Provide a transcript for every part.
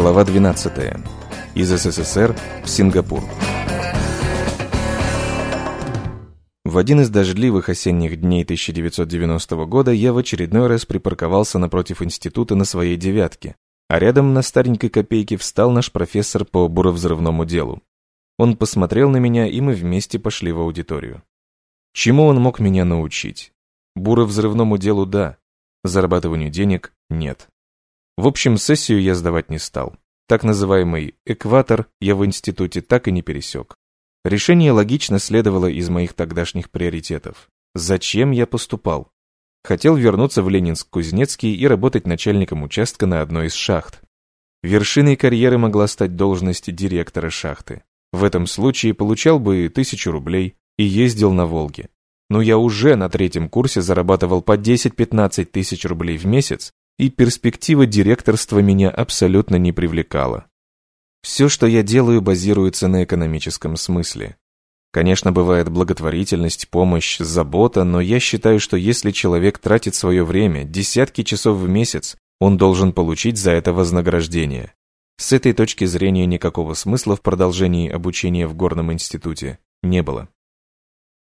Глава 12. Из СССР в Сингапур. В один из дождливых осенних дней 1990 года я в очередной раз припарковался напротив института на своей «девятке», а рядом на старенькой копейке встал наш профессор по буровзрывному делу. Он посмотрел на меня, и мы вместе пошли в аудиторию. Чему он мог меня научить? Буровзрывному делу – да, зарабатыванию денег – нет. В общем, сессию я сдавать не стал. Так называемый «экватор» я в институте так и не пересек. Решение логично следовало из моих тогдашних приоритетов. Зачем я поступал? Хотел вернуться в Ленинск-Кузнецкий и работать начальником участка на одной из шахт. Вершиной карьеры могла стать должность директора шахты. В этом случае получал бы тысячу рублей и ездил на Волге. Но я уже на третьем курсе зарабатывал по 10-15 тысяч рублей в месяц и перспектива директорства меня абсолютно не привлекала. Все, что я делаю, базируется на экономическом смысле. Конечно, бывает благотворительность, помощь, забота, но я считаю, что если человек тратит свое время, десятки часов в месяц, он должен получить за это вознаграждение. С этой точки зрения никакого смысла в продолжении обучения в горном институте не было.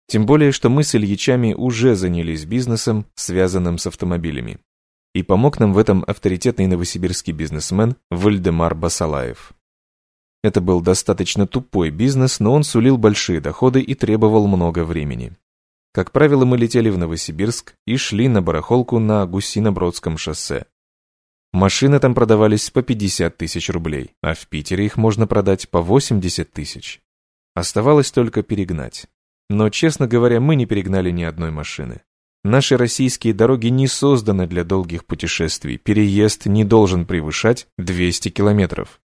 Тем более, что мы с Ильичами уже занялись бизнесом, связанным с автомобилями и помог нам в этом авторитетный новосибирский бизнесмен Вальдемар Басалаев. Это был достаточно тупой бизнес, но он сулил большие доходы и требовал много времени. Как правило, мы летели в Новосибирск и шли на барахолку на Гусинобродском шоссе. Машины там продавались по 50 тысяч рублей, а в Питере их можно продать по 80 тысяч. Оставалось только перегнать. Но, честно говоря, мы не перегнали ни одной машины. Наши российские дороги не созданы для долгих путешествий. Переезд не должен превышать 200 километров.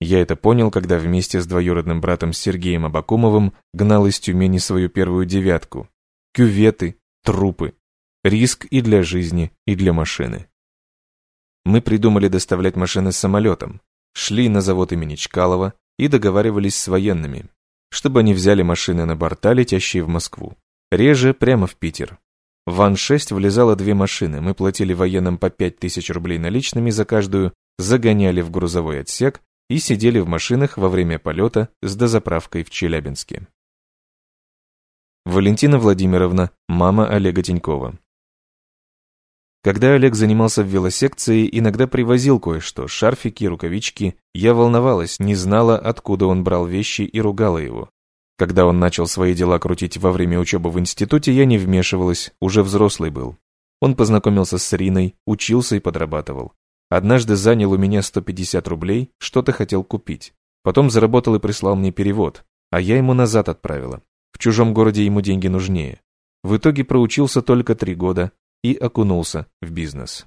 Я это понял, когда вместе с двоюродным братом Сергеем Абакумовым гнал из Тюмени свою первую девятку. Кюветы, трупы. Риск и для жизни, и для машины. Мы придумали доставлять машины самолетом, шли на завод имени Чкалова и договаривались с военными, чтобы они взяли машины на борта, летящие в Москву. Реже прямо в Питер. В Ан-6 влезало две машины, мы платили военным по 5000 рублей наличными за каждую, загоняли в грузовой отсек и сидели в машинах во время полета с дозаправкой в Челябинске. Валентина Владимировна, мама Олега Тинькова. Когда Олег занимался в велосекции, иногда привозил кое-что, шарфики, рукавички. Я волновалась, не знала, откуда он брал вещи и ругала его. Когда он начал свои дела крутить во время учебы в институте, я не вмешивалась, уже взрослый был. Он познакомился с Риной, учился и подрабатывал. Однажды занял у меня 150 рублей, что-то хотел купить. Потом заработал и прислал мне перевод, а я ему назад отправила. В чужом городе ему деньги нужнее. В итоге проучился только три года и окунулся в бизнес.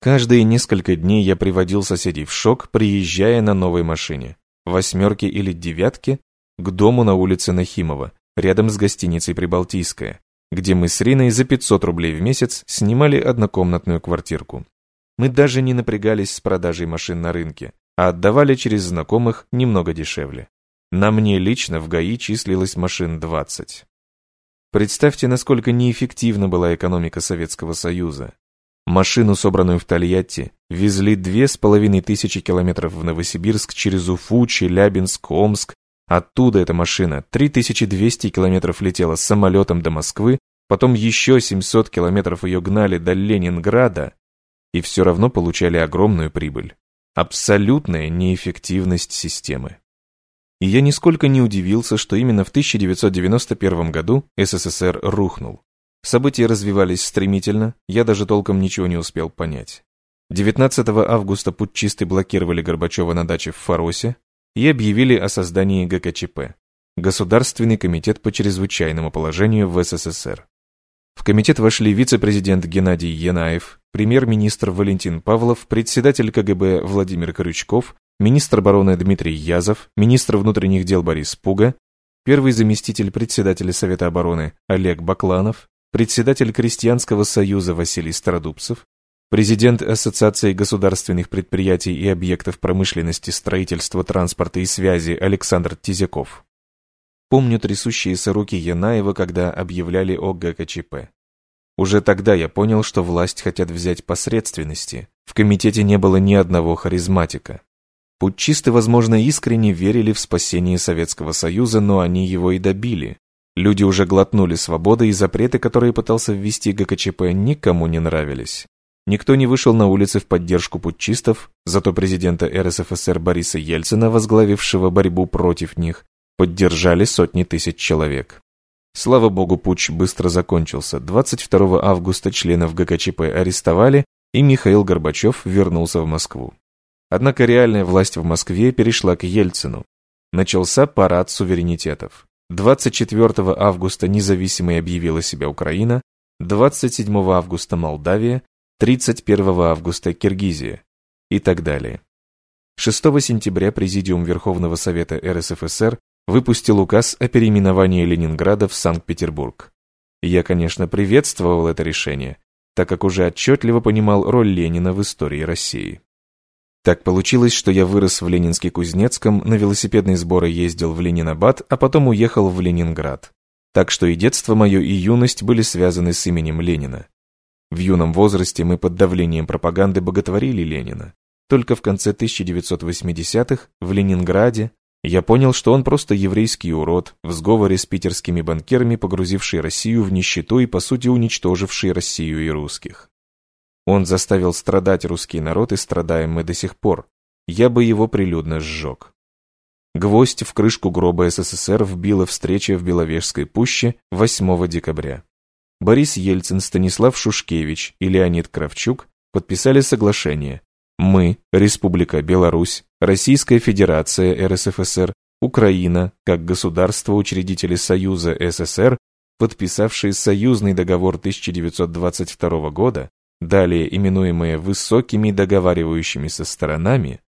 Каждые несколько дней я приводил соседей в шок, приезжая на новой машине восьмерки или девятки к дому на улице Нахимова, рядом с гостиницей Прибалтийская, где мы с Риной за 500 рублей в месяц снимали однокомнатную квартирку. Мы даже не напрягались с продажей машин на рынке, а отдавали через знакомых немного дешевле. На мне лично в ГАИ числилось машин 20. Представьте, насколько неэффективна была экономика Советского Союза. Машину, собранную в Тольятти, везли две с половиной тысячи километров в Новосибирск через Уфу, Челябинск, Омск. Оттуда эта машина 3200 километров летела самолетом до Москвы, потом еще 700 километров ее гнали до Ленинграда, и все равно получали огромную прибыль. Абсолютная неэффективность системы. И я нисколько не удивился, что именно в 1991 году СССР рухнул. События развивались стремительно, я даже толком ничего не успел понять. 19 августа путчисты блокировали Горбачева на даче в Фаросе и объявили о создании ГКЧП – Государственный комитет по чрезвычайному положению в СССР. В комитет вошли вице-президент Геннадий Янаев, премьер-министр Валентин Павлов, председатель КГБ Владимир Крючков, министр обороны Дмитрий Язов, министр внутренних дел Борис Пуга, первый заместитель председателя Совета обороны Олег Бакланов, председатель Крестьянского союза Василий Стародубцев, президент Ассоциации государственных предприятий и объектов промышленности, строительства, транспорта и связи Александр Тизяков. Помню трясущиеся руки Янаева, когда объявляли о ГКЧП. Уже тогда я понял, что власть хотят взять посредственности. В комитете не было ни одного харизматика. Путчисты, возможно, искренне верили в спасение Советского Союза, но они его и добили. Люди уже глотнули свободы, и запреты, которые пытался ввести ГКЧП, никому не нравились. Никто не вышел на улицы в поддержку путчистов, зато президента РСФСР Бориса Ельцина, возглавившего борьбу против них, поддержали сотни тысяч человек. Слава богу, путч быстро закончился. 22 августа членов ГКЧП арестовали, и Михаил Горбачев вернулся в Москву. Однако реальная власть в Москве перешла к Ельцину. Начался парад суверенитетов. 24 августа независимой объявила себя Украина, 27 августа Молдавия, 31 августа Киргизия и так далее. 6 сентября Президиум Верховного Совета РСФСР выпустил указ о переименовании Ленинграда в Санкт-Петербург. Я, конечно, приветствовал это решение, так как уже отчетливо понимал роль Ленина в истории России. Так получилось, что я вырос в Ленинске-Кузнецком, на велосипедные сборы ездил в Ленинабад, а потом уехал в Ленинград. Так что и детство мое, и юность были связаны с именем Ленина. В юном возрасте мы под давлением пропаганды боготворили Ленина. Только в конце 1980-х в Ленинграде я понял, что он просто еврейский урод, в сговоре с питерскими банкирами, погрузивший Россию в нищету и, по сути, уничтоживший Россию и русских. Он заставил страдать русский народ, и страдаем мы до сих пор. Я бы его прилюдно сжег. Гвоздь в крышку гроба СССР вбила встреча в Беловежской пуще 8 декабря. Борис Ельцин, Станислав Шушкевич и Леонид Кравчук подписали соглашение, мы, Республика Беларусь, Российская Федерация РСФСР, Украина, как государство-учредители Союза СССР, подписавшие союзный договор 1922 года, далее именуемые высокими договаривающимися сторонами,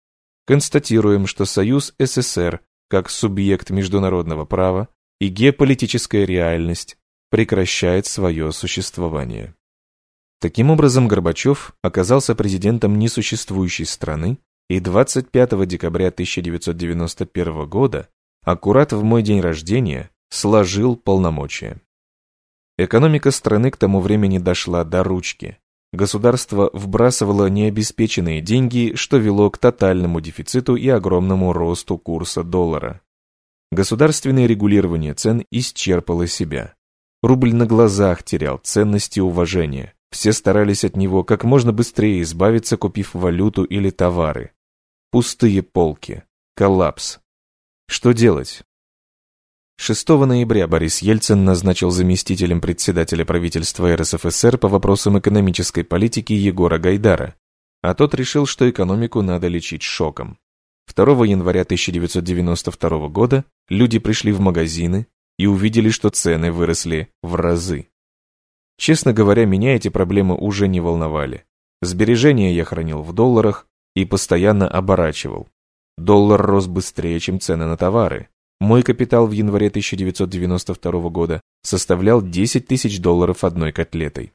констатируем, что Союз СССР, как субъект международного права и геополитическая реальность, прекращает свое существование. Таким образом, Горбачев оказался президентом несуществующей страны, и 25 декабря 1991 года, аккурат в мой день рождения, сложил полномочия. Экономика страны к тому времени дошла до ручки. Государство вбрасывало необеспеченные деньги, что вело к тотальному дефициту и огромному росту курса доллара. Государственное регулирование цен исчерпало себя. Рубль на глазах терял ценности и уважение. Все старались от него как можно быстрее избавиться, купив валюту или товары. Пустые полки. Коллапс. Что делать? 6 ноября Борис Ельцин назначил заместителем председателя правительства РСФСР по вопросам экономической политики Егора Гайдара, а тот решил, что экономику надо лечить шоком. 2 января 1992 года люди пришли в магазины и увидели, что цены выросли в разы. Честно говоря, меня эти проблемы уже не волновали. Сбережения я хранил в долларах и постоянно оборачивал. Доллар рос быстрее, чем цены на товары. Мой капитал в январе 1992 года составлял 10 тысяч долларов одной котлетой.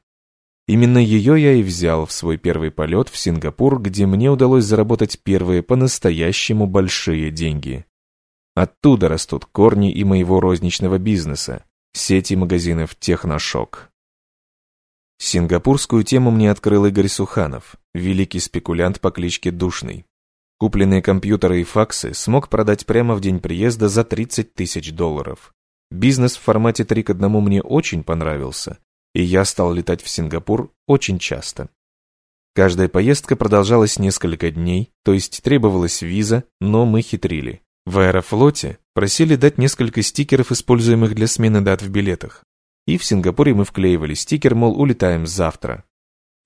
Именно ее я и взял в свой первый полет в Сингапур, где мне удалось заработать первые по-настоящему большие деньги. Оттуда растут корни и моего розничного бизнеса, сети магазинов «Техношок». Сингапурскую тему мне открыл Игорь Суханов, великий спекулянт по кличке Душный. Купленные компьютеры и факсы смог продать прямо в день приезда за 30 тысяч долларов. Бизнес в формате 3 к 1 мне очень понравился, и я стал летать в Сингапур очень часто. Каждая поездка продолжалась несколько дней, то есть требовалась виза, но мы хитрили. В Аэрофлоте просили дать несколько стикеров, используемых для смены дат в билетах. И в Сингапуре мы вклеивали стикер, мол, улетаем завтра.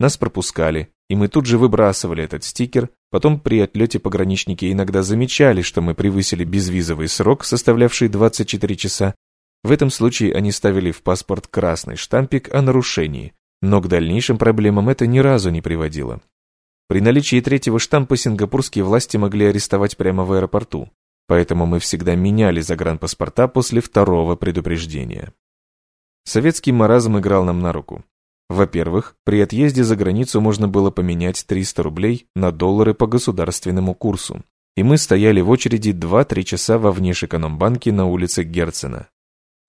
Нас пропускали, и мы тут же выбрасывали этот стикер, потом при отлете пограничники иногда замечали, что мы превысили безвизовый срок, составлявший 24 часа. В этом случае они ставили в паспорт красный штампик о нарушении, но к дальнейшим проблемам это ни разу не приводило. При наличии третьего штампа сингапурские власти могли арестовать прямо в аэропорту, поэтому мы всегда меняли загранпаспорта после второго предупреждения. Советский маразм играл нам на руку. Во-первых, при отъезде за границу можно было поменять 300 рублей на доллары по государственному курсу, и мы стояли в очереди 2-3 часа во внешэкономбанке на улице Герцена.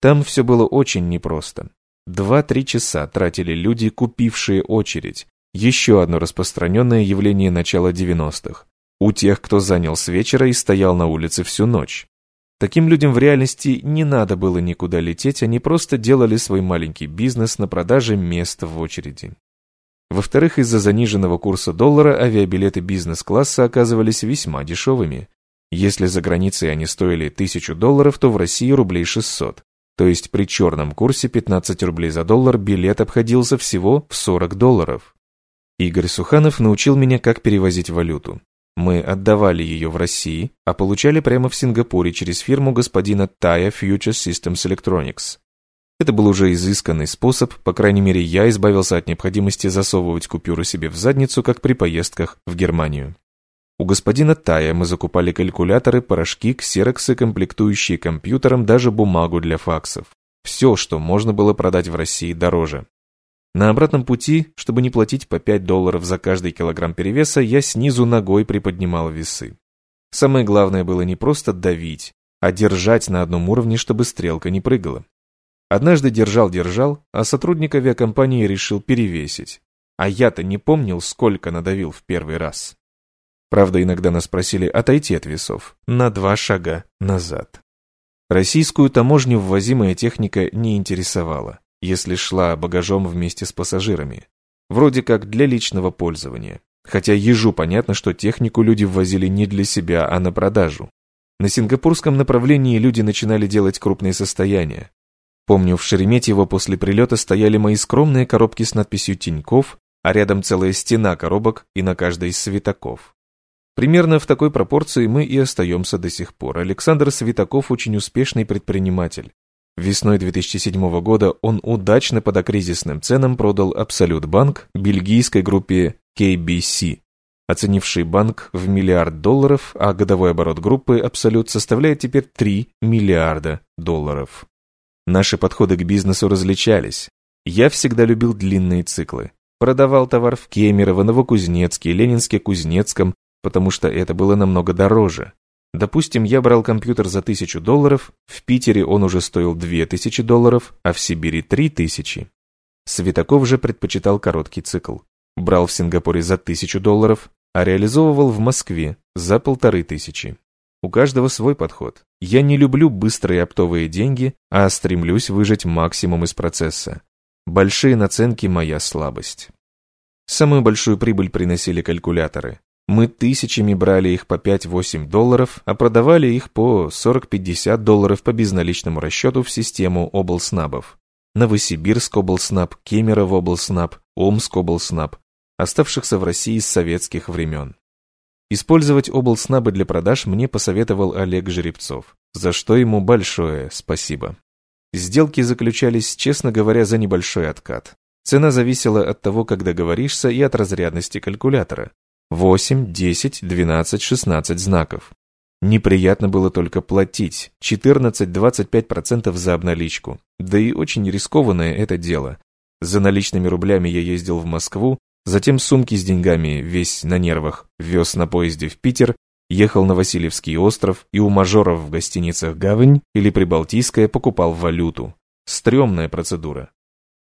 Там все было очень непросто. Два-три часа тратили люди, купившие очередь. Еще одно распространенное явление начала 90-х. У тех, кто занял с вечера и стоял на улице всю ночь. Таким людям в реальности не надо было никуда лететь, они просто делали свой маленький бизнес на продаже мест в очереди. Во-вторых, из-за заниженного курса доллара авиабилеты бизнес-класса оказывались весьма дешевыми. Если за границей они стоили 1000 долларов, то в России рублей 600. То есть при черном курсе 15 рублей за доллар билет обходился всего в 40 долларов. Игорь Суханов научил меня, как перевозить валюту. Мы отдавали ее в России, а получали прямо в Сингапуре через фирму господина Тая Future Systems Electronics. Это был уже изысканный способ, по крайней мере я избавился от необходимости засовывать купюры себе в задницу, как при поездках в Германию. У господина Тая мы закупали калькуляторы, порошки, ксероксы, комплектующие компьютером, даже бумагу для факсов. Все, что можно было продать в России дороже. На обратном пути, чтобы не платить по 5 долларов за каждый килограмм перевеса, я снизу ногой приподнимал весы. Самое главное было не просто давить, а держать на одном уровне, чтобы стрелка не прыгала. Однажды держал-держал, а сотрудник авиакомпании решил перевесить. А я-то не помнил, сколько надавил в первый раз. Правда, иногда нас просили отойти от весов на два шага назад. Российскую таможню ввозимая техника не интересовала если шла багажом вместе с пассажирами. Вроде как для личного пользования. Хотя ежу понятно, что технику люди ввозили не для себя, а на продажу. На сингапурском направлении люди начинали делать крупные состояния. Помню, в Шереметьево после прилета стояли мои скромные коробки с надписью «Тиньков», а рядом целая стена коробок и на каждой из Светаков. Примерно в такой пропорции мы и остаемся до сих пор. Александр Светаков очень успешный предприниматель. Весной 2007 года он удачно по докризисным ценам продал Absolute Bank бельгийской группе KBC, оценивший банк в миллиард долларов, а годовой оборот группы Absolute составляет теперь 3 миллиарда долларов. Наши подходы к бизнесу различались. Я всегда любил длинные циклы. Продавал товар в Кемерово, Новокузнецке, Ленинске, Кузнецком, потому что это было намного дороже. Допустим, я брал компьютер за тысячу долларов, в Питере он уже стоил две тысячи долларов, а в Сибири три тысячи. Светаков же предпочитал короткий цикл. Брал в Сингапуре за тысячу долларов, а реализовывал в Москве за полторы тысячи. У каждого свой подход. Я не люблю быстрые оптовые деньги, а стремлюсь выжать максимум из процесса. Большие наценки – моя слабость. Самую большую прибыль приносили калькуляторы. Мы тысячами брали их по 5-8 долларов, а продавали их по 40-50 долларов по безналичному расчету в систему облснабов. Новосибирск облснаб, Кемерово облснаб, Омск облснаб, оставшихся в России с советских времен. Использовать облснабы для продаж мне посоветовал Олег Жеребцов, за что ему большое спасибо. Сделки заключались, честно говоря, за небольшой откат. Цена зависела от того, как договоришься, и от разрядности калькулятора. 8, 10, 12, 16 знаков. Неприятно было только платить 14-25% за обналичку. Да и очень рискованное это дело. За наличными рублями я ездил в Москву, затем сумки с деньгами, весь на нервах, вез на поезде в Питер, ехал на Васильевский остров и у мажоров в гостиницах «Гавань» или «Прибалтийская» покупал валюту. Стремная процедура.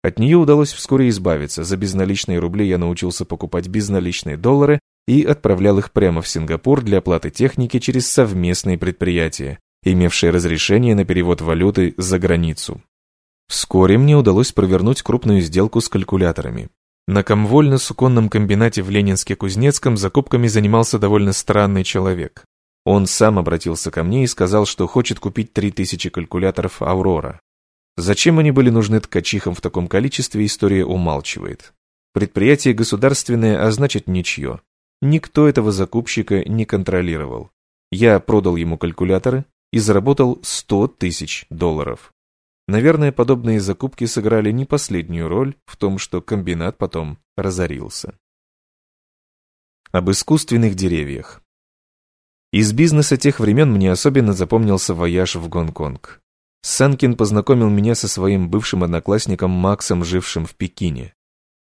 От нее удалось вскоре избавиться. За безналичные рубли я научился покупать безналичные доллары и отправлял их прямо в Сингапур для оплаты техники через совместные предприятия, имевшие разрешение на перевод валюты за границу. Вскоре мне удалось провернуть крупную сделку с калькуляторами. На комвольно-суконном комбинате в Ленинске-Кузнецком закупками занимался довольно странный человек. Он сам обратился ко мне и сказал, что хочет купить 3000 калькуляторов «Аврора». Зачем они были нужны ткачихам в таком количестве, история умалчивает. Предприятие государственное, а значит ничье. Никто этого закупщика не контролировал. Я продал ему калькуляторы и заработал 100 тысяч долларов. Наверное, подобные закупки сыграли не последнюю роль в том, что комбинат потом разорился. Об искусственных деревьях. Из бизнеса тех времен мне особенно запомнился вояж в Гонконг. Санкин познакомил меня со своим бывшим одноклассником Максом, жившим в Пекине.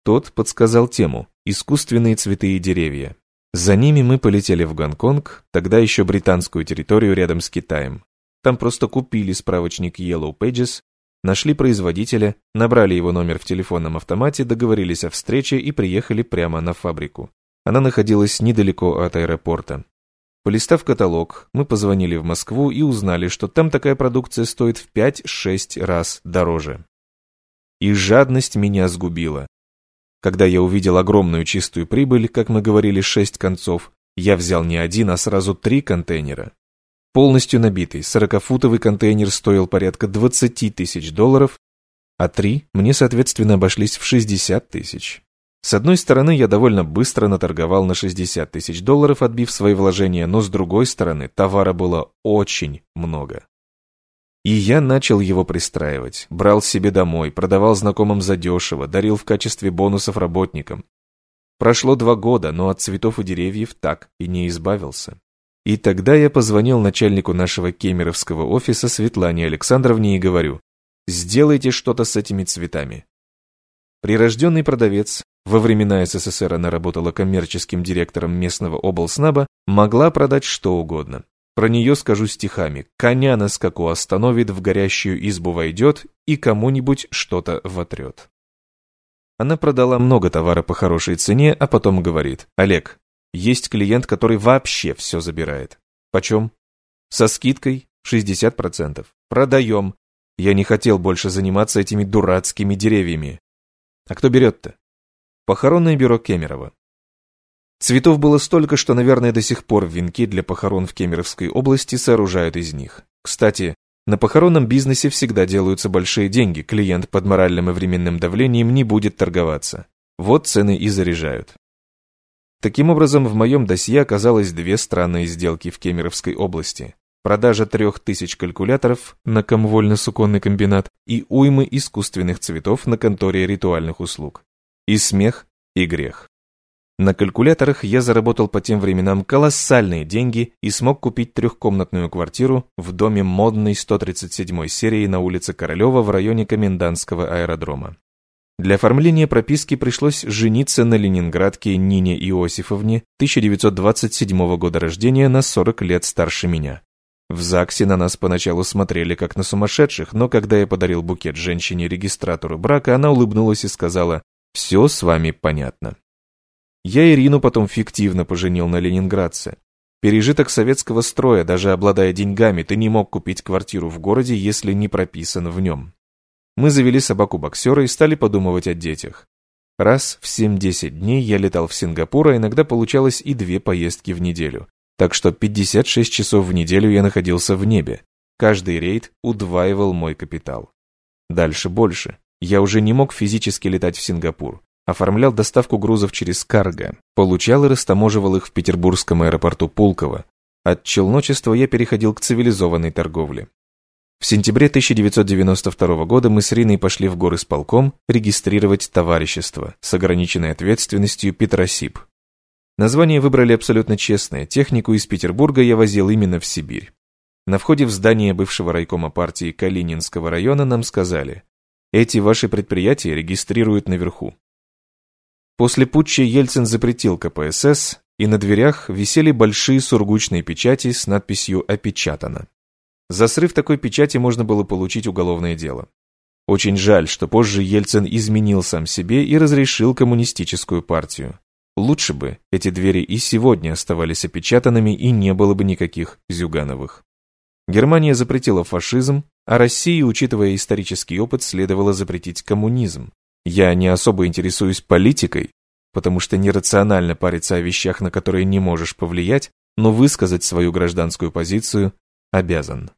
Тот подсказал тему «Искусственные цветы и деревья». За ними мы полетели в Гонконг, тогда еще британскую территорию рядом с Китаем. Там просто купили справочник Yellow Pages, Нашли производителя, набрали его номер в телефонном автомате, договорились о встрече и приехали прямо на фабрику. Она находилась недалеко от аэропорта. Полистав каталог, мы позвонили в Москву и узнали, что там такая продукция стоит в 5-6 раз дороже. И жадность меня сгубила. Когда я увидел огромную чистую прибыль, как мы говорили, шесть концов, я взял не один, а сразу три контейнера. Полностью набитый, сорокафутовый контейнер стоил порядка 20 тысяч долларов, а три мне, соответственно, обошлись в 60 тысяч. С одной стороны, я довольно быстро наторговал на 60 тысяч долларов, отбив свои вложения, но с другой стороны, товара было очень много. И я начал его пристраивать, брал себе домой, продавал знакомым задешево, дарил в качестве бонусов работникам. Прошло два года, но от цветов и деревьев так и не избавился. И тогда я позвонил начальнику нашего кемеровского офиса Светлане Александровне и говорю, сделайте что-то с этими цветами. Прирожденный продавец, во времена СССР она работала коммерческим директором местного облснаба, могла продать что угодно. Про нее скажу стихами. Коня на скаку остановит, в горящую избу войдет и кому-нибудь что-то вотрет. Она продала много товара по хорошей цене, а потом говорит, «Олег, есть клиент, который вообще все забирает. Почем? Со скидкой 60%. Продаем. Я не хотел больше заниматься этими дурацкими деревьями. А кто берет-то? Похоронное бюро Кемерово. Цветов было столько, что, наверное, до сих пор венки для похорон в Кемеровской области сооружают из них. Кстати, на похоронном бизнесе всегда делаются большие деньги, клиент под моральным и временным давлением не будет торговаться. Вот цены и заряжают. Таким образом, в моем досье оказалось две странные сделки в Кемеровской области. Продажа трех тысяч калькуляторов на комвольно-суконный комбинат и уймы искусственных цветов на конторе ритуальных услуг. И смех, и грех. На калькуляторах я заработал по тем временам колоссальные деньги и смог купить трехкомнатную квартиру в доме модной 137 серии на улице Королева в районе Комендантского аэродрома. Для оформления прописки пришлось жениться на ленинградке Нине Иосифовне 1927 года рождения на 40 лет старше меня. В ЗАГСе на нас поначалу смотрели как на сумасшедших, но когда я подарил букет женщине-регистратору брака, она улыбнулась и сказала «Все с вами понятно». Я Ирину потом фиктивно поженил на ленинградце. Пережиток советского строя, даже обладая деньгами, ты не мог купить квартиру в городе, если не прописан в нем. Мы завели собаку-боксера и стали подумывать о детях. Раз в 7-10 дней я летал в Сингапур, а иногда получалось и две поездки в неделю. Так что 56 часов в неделю я находился в небе. Каждый рейд удваивал мой капитал. Дальше больше. Я уже не мог физически летать в Сингапур оформлял доставку грузов через карго, получал и растаможивал их в петербургском аэропорту Пулково. От челночества я переходил к цивилизованной торговле. В сентябре 1992 года мы с Риной пошли в горы с полком регистрировать товарищество с ограниченной ответственностью Петросип. Название выбрали абсолютно честное, технику из Петербурга я возил именно в Сибирь. На входе в здание бывшего райкома партии Калининского района нам сказали, эти ваши предприятия регистрируют наверху. После путча Ельцин запретил КПСС, и на дверях висели большие сургучные печати с надписью «Опечатано». За срыв такой печати можно было получить уголовное дело. Очень жаль, что позже Ельцин изменил сам себе и разрешил коммунистическую партию. Лучше бы эти двери и сегодня оставались опечатанными и не было бы никаких Зюгановых. Германия запретила фашизм, а России, учитывая исторический опыт, следовало запретить коммунизм. Я не особо интересуюсь политикой, потому что нерационально париться о вещах, на которые не можешь повлиять, но высказать свою гражданскую позицию обязан.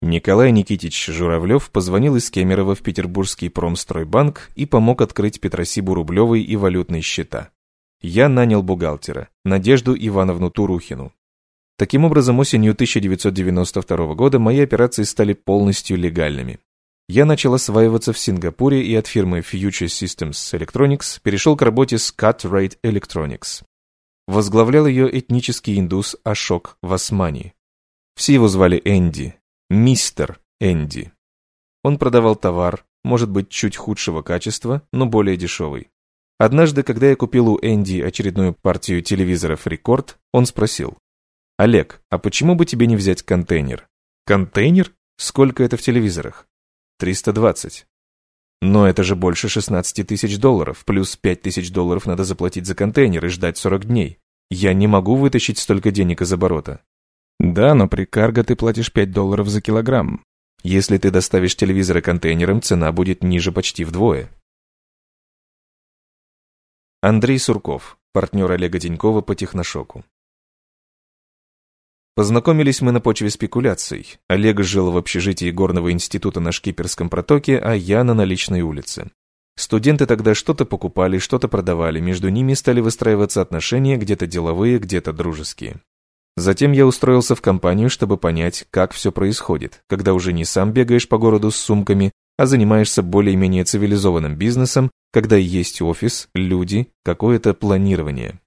Николай Никитич Журавлев позвонил из Кемерово в Петербургский промстройбанк и помог открыть Петросибу рублевые и валютные счета. Я нанял бухгалтера, Надежду Ивановну Турухину. Таким образом, осенью 1992 года мои операции стали полностью легальными. Я начал осваиваться в Сингапуре и от фирмы Future Systems Electronics перешел к работе с Cut Rate Electronics. Возглавлял ее этнический индус Ашок Васмани. Все его звали Энди, мистер Энди. Он продавал товар, может быть, чуть худшего качества, но более дешевый. Однажды, когда я купил у Энди очередную партию телевизоров Рекорд, он спросил, «Олег, а почему бы тебе не взять контейнер?» «Контейнер?» Сколько это в телевизорах? 320. Но это же больше 16 тысяч долларов, плюс 5 тысяч долларов надо заплатить за контейнер и ждать 40 дней. Я не могу вытащить столько денег из оборота. Да, но при карго ты платишь 5 долларов за килограмм. Если ты доставишь телевизоры контейнером, цена будет ниже почти вдвое. Андрей Сурков, партнер Олега Денькова по техношоку. Познакомились мы на почве спекуляций. Олег жил в общежитии Горного института на Шкиперском протоке, а я на наличной улице. Студенты тогда что-то покупали, что-то продавали, между ними стали выстраиваться отношения, где-то деловые, где-то дружеские. Затем я устроился в компанию, чтобы понять, как все происходит, когда уже не сам бегаешь по городу с сумками, а занимаешься более-менее цивилизованным бизнесом, когда есть офис, люди, какое-то планирование.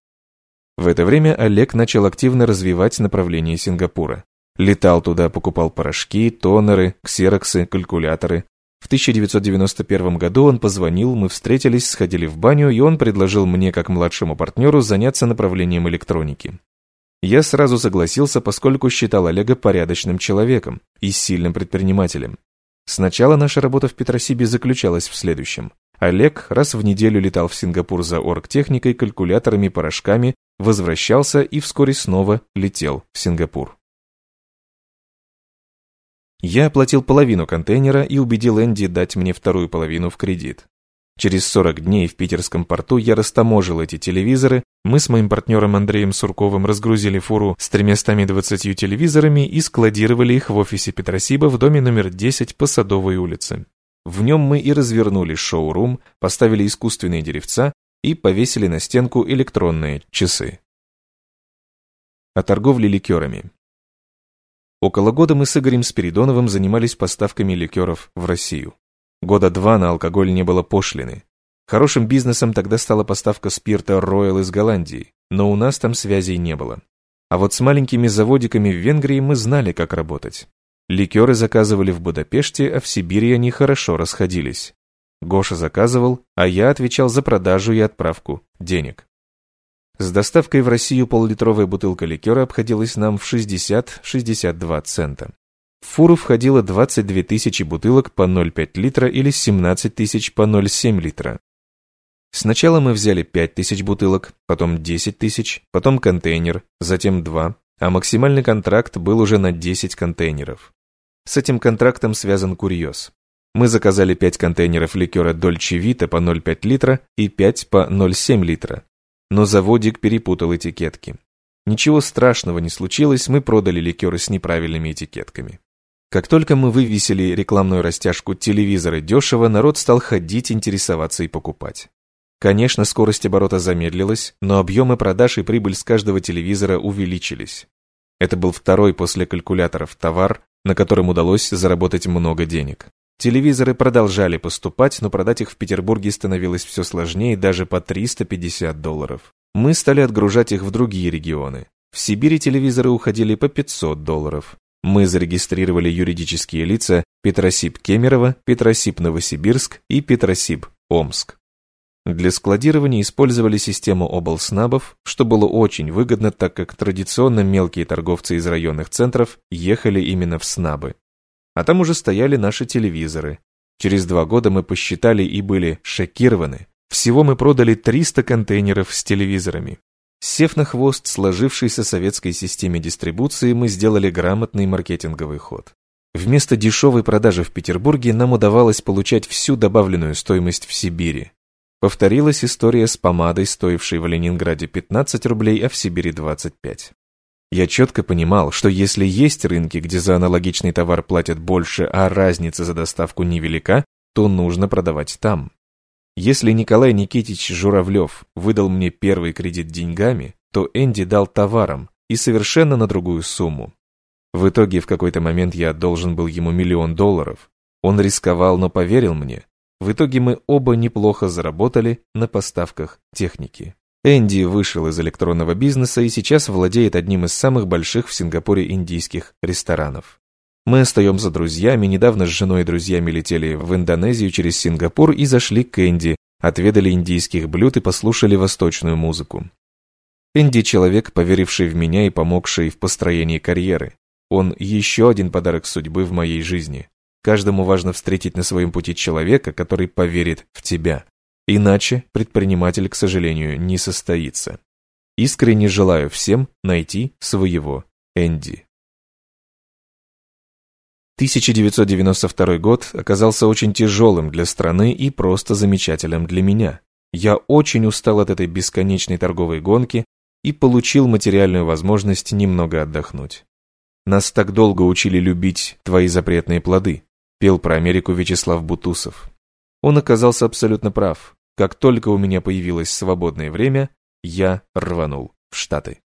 В это время Олег начал активно развивать направление Сингапура. Летал туда, покупал порошки, тонеры, ксероксы, калькуляторы. В 1991 году он позвонил, мы встретились, сходили в баню, и он предложил мне, как младшему партнеру, заняться направлением электроники. Я сразу согласился, поскольку считал Олега порядочным человеком и сильным предпринимателем. Сначала наша работа в Петросибе заключалась в следующем. Олег раз в неделю летал в Сингапур за оргтехникой, калькуляторами, порошками, возвращался и вскоре снова летел в Сингапур. Я оплатил половину контейнера и убедил Энди дать мне вторую половину в кредит. Через 40 дней в питерском порту я растаможил эти телевизоры, мы с моим партнером Андреем Сурковым разгрузили фуру с 320 телевизорами и складировали их в офисе Петросиба в доме номер 10 по Садовой улице. В нем мы и развернули шоу-рум, поставили искусственные деревца и повесили на стенку электронные часы. О торговле ликерами. Около года мы с Игорем Спиридоновым занимались поставками ликеров в Россию. Года два на алкоголь не было пошлины. Хорошим бизнесом тогда стала поставка спирта Royal из Голландии, но у нас там связей не было. А вот с маленькими заводиками в Венгрии мы знали, как работать. Ликеры заказывали в Будапеште, а в Сибири они хорошо расходились. Гоша заказывал, а я отвечал за продажу и отправку денег. С доставкой в Россию поллитровая бутылка ликера обходилась нам в 60-62 цента. В фуру входило 22 тысячи бутылок по 0,5 литра или 17 тысяч по 0,7 литра. Сначала мы взяли 5 тысяч бутылок, потом 10 тысяч, потом контейнер, затем 2, а максимальный контракт был уже на 10 контейнеров. С этим контрактом связан курьез. Мы заказали 5 контейнеров ликера Дольче Вита по 0,5 литра и 5 по 0,7 литра. Но заводик перепутал этикетки. Ничего страшного не случилось, мы продали ликеры с неправильными этикетками. Как только мы вывесили рекламную растяжку «Телевизоры дешево», народ стал ходить, интересоваться и покупать. Конечно, скорость оборота замедлилась, но объемы продаж и прибыль с каждого телевизора увеличились. Это был второй после калькуляторов товар, на котором удалось заработать много денег. Телевизоры продолжали поступать, но продать их в Петербурге становилось все сложнее даже по 350 долларов. Мы стали отгружать их в другие регионы. В Сибири телевизоры уходили по 500 долларов. Мы зарегистрировали юридические лица Петросип Кемерово, Петросип Новосибирск и Петросип Омск. Для складирования использовали систему облснабов, что было очень выгодно, так как традиционно мелкие торговцы из районных центров ехали именно в снабы. А там уже стояли наши телевизоры. Через два года мы посчитали и были шокированы. Всего мы продали 300 контейнеров с телевизорами. Сев на хвост сложившейся советской системе дистрибуции, мы сделали грамотный маркетинговый ход. Вместо дешевой продажи в Петербурге нам удавалось получать всю добавленную стоимость в Сибири. Повторилась история с помадой, стоившей в Ленинграде 15 рублей, а в Сибири 25. Я четко понимал, что если есть рынки, где за аналогичный товар платят больше, а разница за доставку невелика, то нужно продавать там. Если Николай Никитич Журавлев выдал мне первый кредит деньгами, то Энди дал товаром и совершенно на другую сумму. В итоге в какой-то момент я должен был ему миллион долларов. Он рисковал, но поверил мне. В итоге мы оба неплохо заработали на поставках техники. Энди вышел из электронного бизнеса и сейчас владеет одним из самых больших в Сингапуре индийских ресторанов. Мы остаемся друзьями, недавно с женой и друзьями летели в Индонезию через Сингапур и зашли к Энди, отведали индийских блюд и послушали восточную музыку. Энди – человек, поверивший в меня и помогший в построении карьеры. Он еще один подарок судьбы в моей жизни. Каждому важно встретить на своем пути человека, который поверит в тебя. Иначе предприниматель, к сожалению, не состоится. Искренне желаю всем найти своего Энди. 1992 год оказался очень тяжелым для страны и просто замечательным для меня. Я очень устал от этой бесконечной торговой гонки и получил материальную возможность немного отдохнуть. Нас так долго учили любить твои запретные плоды, пел про Америку Вячеслав Бутусов. Он оказался абсолютно прав. Как только у меня появилось свободное время, я рванул в Штаты.